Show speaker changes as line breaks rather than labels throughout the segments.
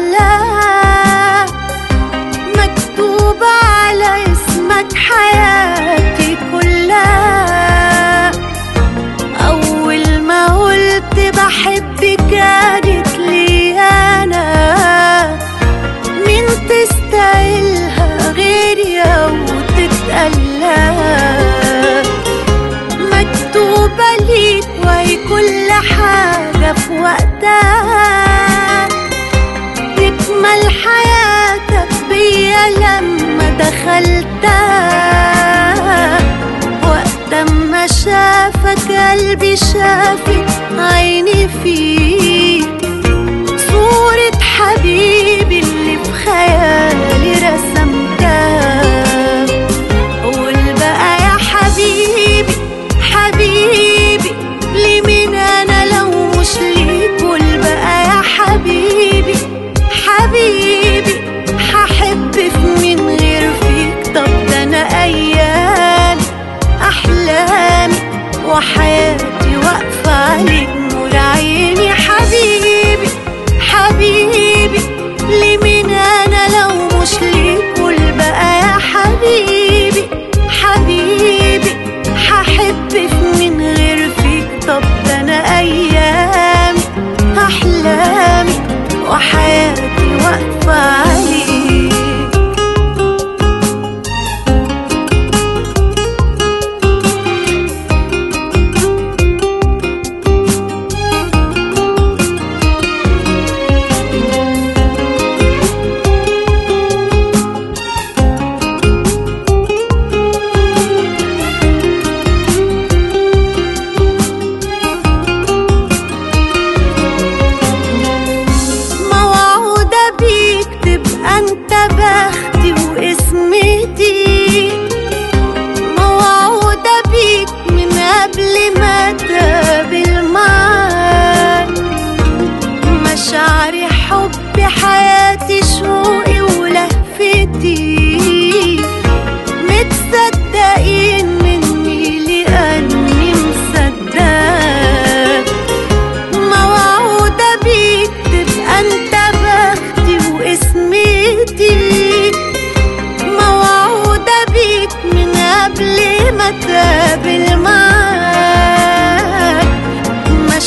أحلام مكتوبة على اسمك حياتي كلها. أول ما قلت بحبك أنا امل حياتك بيا لما دخلتها وقت ما شافك قلبي شافي عيني فيك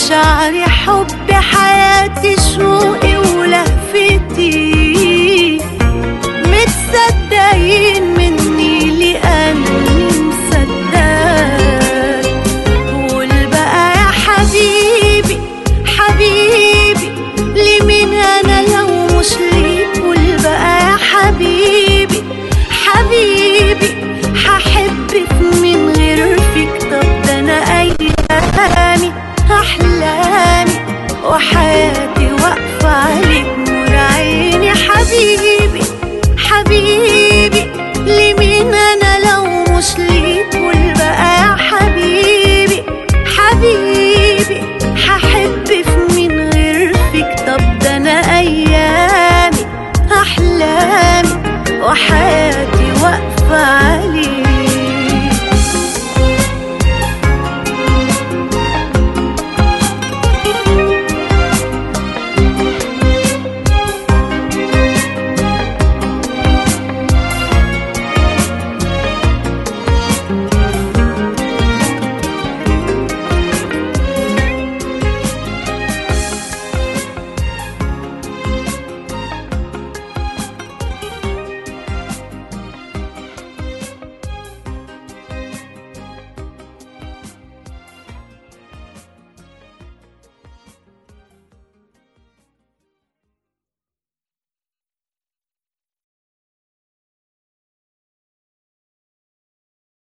شعري حب حياتي شوقي ولهفتي. متصدقين؟ وحي